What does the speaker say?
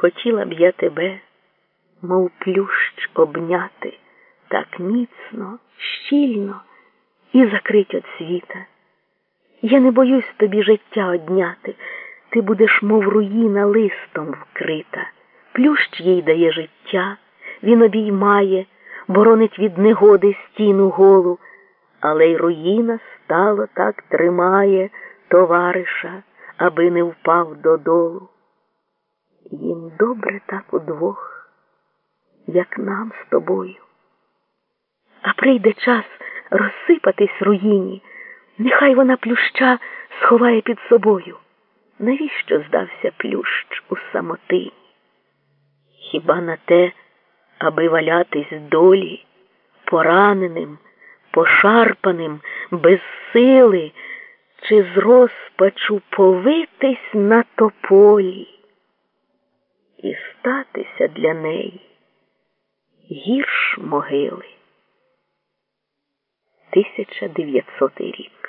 Хотіла б я тебе, мов плющ, обняти так міцно, щільно і закрить від світа. Я не боюсь тобі життя одняти, ти будеш, мов руїна, листом вкрита. Плющ їй дає життя, він обіймає, боронить від негоди стіну голу, але й руїна стало так тримає товариша, аби не впав додолу. Їм добре так удвох, як нам з тобою. А прийде час розсипатись руїні, нехай вона плюща сховає під собою. Навіщо здався плющ у самотині? Хіба на те, аби валятись долі, пораненим, пошарпаним, без сили, чи з розпачу повитись на тополі і статися для неї гірш могили. 1900 рік